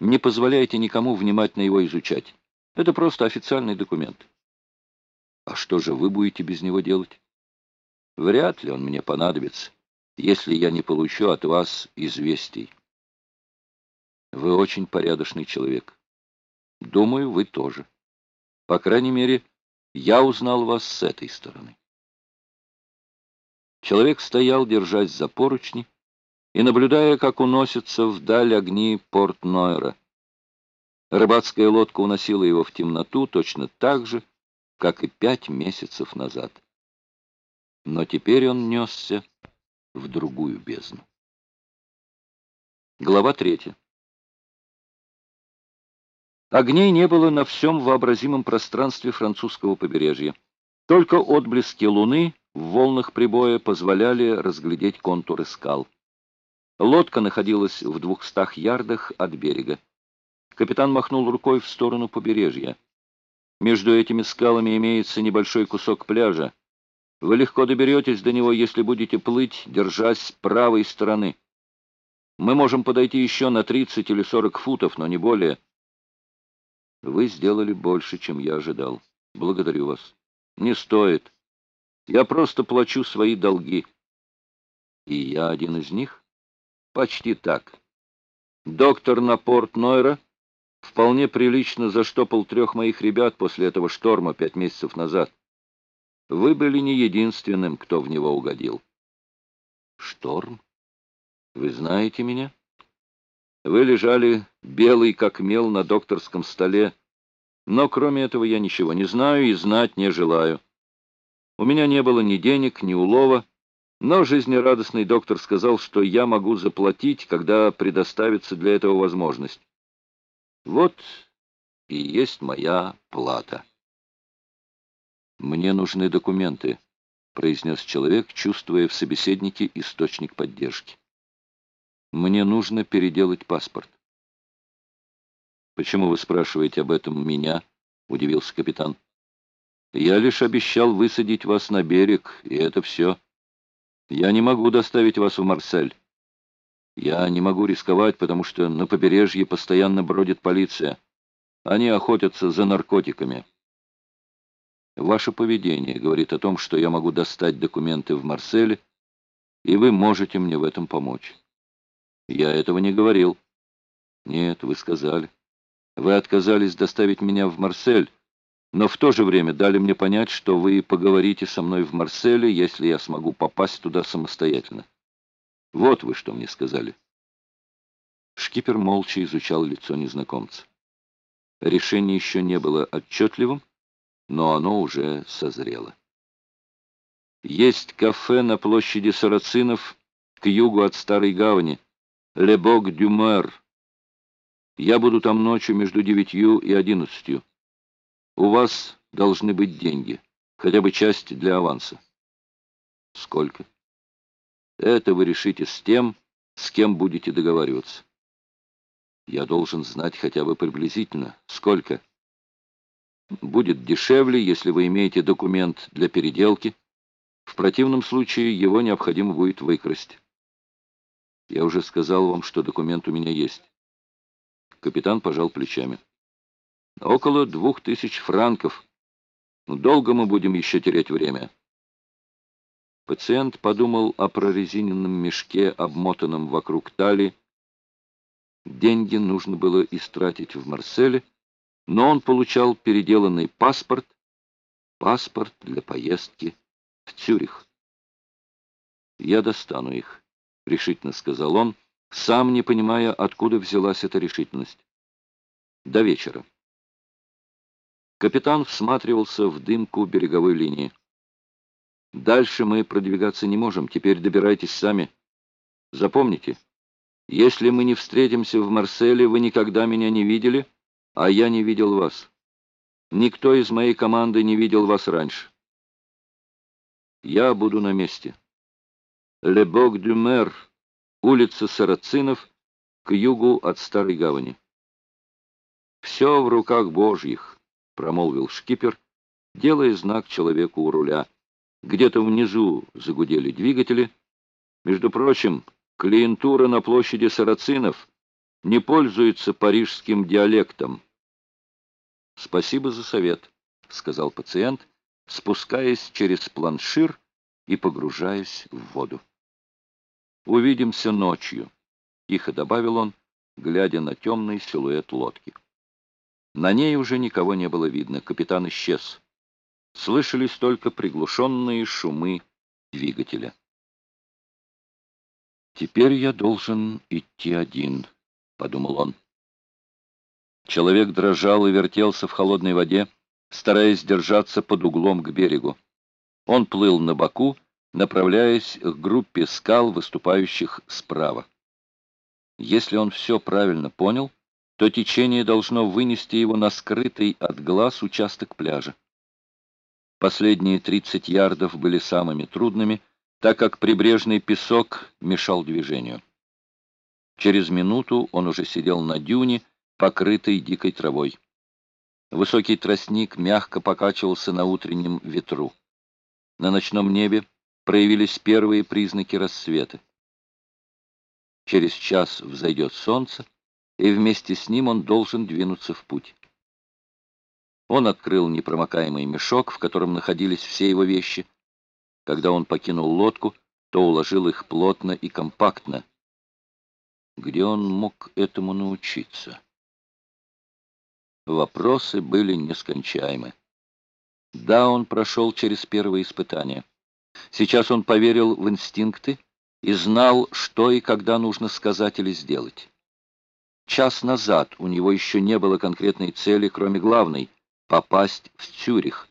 Не позволяйте никому внимательно его изучать. Это просто официальный документ. А что же вы будете без него делать? Вряд ли он мне понадобится, если я не получу от вас известий. Вы очень порядочный человек. Думаю, вы тоже. По крайней мере, я узнал вас с этой стороны. Человек стоял, держась за поручни, и наблюдая, как уносятся вдаль огни Порт-Нойра. Рыбацкая лодка уносила его в темноту точно так же, как и пять месяцев назад. Но теперь он несся в другую бездну. Глава третья. Огней не было на всем вообразимом пространстве французского побережья. Только отблески луны в волнах прибоя позволяли разглядеть контуры скал. Лодка находилась в двухстах ярдах от берега. Капитан махнул рукой в сторону побережья. Между этими скалами имеется небольшой кусок пляжа. Вы легко доберетесь до него, если будете плыть, держась правой стороны. Мы можем подойти еще на 30 или 40 футов, но не более. Вы сделали больше, чем я ожидал. Благодарю вас. Не стоит. Я просто плачу свои долги. И я один из них? Почти так. Доктор на порт Нойра вполне прилично заштопал трех моих ребят после этого шторма пять месяцев назад. Вы были не единственным, кто в него угодил. Шторм? Вы знаете меня? Вы лежали белый как мел на докторском столе, но кроме этого я ничего не знаю и знать не желаю. У меня не было ни денег, ни улова, но жизнерадостный доктор сказал, что я могу заплатить, когда предоставится для этого возможность. Вот и есть моя плата. «Мне нужны документы», — произнес человек, чувствуя в собеседнике источник поддержки. «Мне нужно переделать паспорт». «Почему вы спрашиваете об этом меня?» — удивился капитан. «Я лишь обещал высадить вас на берег, и это все». Я не могу доставить вас в Марсель. Я не могу рисковать, потому что на побережье постоянно бродит полиция. Они охотятся за наркотиками. Ваше поведение говорит о том, что я могу достать документы в Марселе, и вы можете мне в этом помочь. Я этого не говорил. Нет, вы сказали. Вы отказались доставить меня в Марсель, но в то же время дали мне понять, что вы поговорите со мной в Марселе, если я смогу попасть туда самостоятельно. Вот вы что мне сказали. Шкипер молча изучал лицо незнакомца. Решение еще не было отчетливым, но оно уже созрело. Есть кафе на площади Сарацинов к югу от Старой Гавани, Лебок Дюмер. Я буду там ночью между девятью и одиннадцатью. У вас должны быть деньги, хотя бы часть для аванса. Сколько? Это вы решите с тем, с кем будете договариваться. Я должен знать хотя бы приблизительно, сколько. Будет дешевле, если вы имеете документ для переделки. В противном случае его необходимо будет выкрасть. Я уже сказал вам, что документ у меня есть. Капитан пожал плечами. Около двух тысяч франков. Ну, долго мы будем еще терять время. Пациент подумал о прорезиненном мешке, обмотанном вокруг талии. Деньги нужно было истратить в Марселе, но он получал переделанный паспорт, паспорт для поездки в Цюрих. «Я достану их», — решительно сказал он, сам не понимая, откуда взялась эта решительность. «До вечера». Капитан всматривался в дымку береговой линии. «Дальше мы продвигаться не можем, теперь добирайтесь сами. Запомните, если мы не встретимся в Марселе, вы никогда меня не видели, а я не видел вас. Никто из моей команды не видел вас раньше. Я буду на месте. Лебок дю Мэр, улица Сарацинов, к югу от Старой Гавани. Все в руках Божьих» промолвил шкипер, делая знак человеку у руля. Где-то внизу загудели двигатели. Между прочим, клиентура на площади Сарацинов не пользуется парижским диалектом. «Спасибо за совет», — сказал пациент, спускаясь через планшир и погружаясь в воду. «Увидимся ночью», — тихо добавил он, глядя на темный силуэт лодки. На ней уже никого не было видно, капитан исчез. Слышались только приглушенные шумы двигателя. «Теперь я должен идти один», — подумал он. Человек дрожал и вертелся в холодной воде, стараясь держаться под углом к берегу. Он плыл на боку, направляясь к группе скал, выступающих справа. Если он все правильно понял, то течение должно вынести его на скрытый от глаз участок пляжа. Последние 30 ярдов были самыми трудными, так как прибрежный песок мешал движению. Через минуту он уже сидел на дюне, покрытой дикой травой. Высокий тростник мягко покачивался на утреннем ветру. На ночном небе проявились первые признаки рассвета. Через час взойдет солнце, и вместе с ним он должен двинуться в путь. Он открыл непромокаемый мешок, в котором находились все его вещи. Когда он покинул лодку, то уложил их плотно и компактно. Где он мог этому научиться? Вопросы были нескончаемы. Да, он прошел через первое испытание. Сейчас он поверил в инстинкты и знал, что и когда нужно сказать или сделать. Час назад у него еще не было конкретной цели, кроме главной — попасть в Цюрих.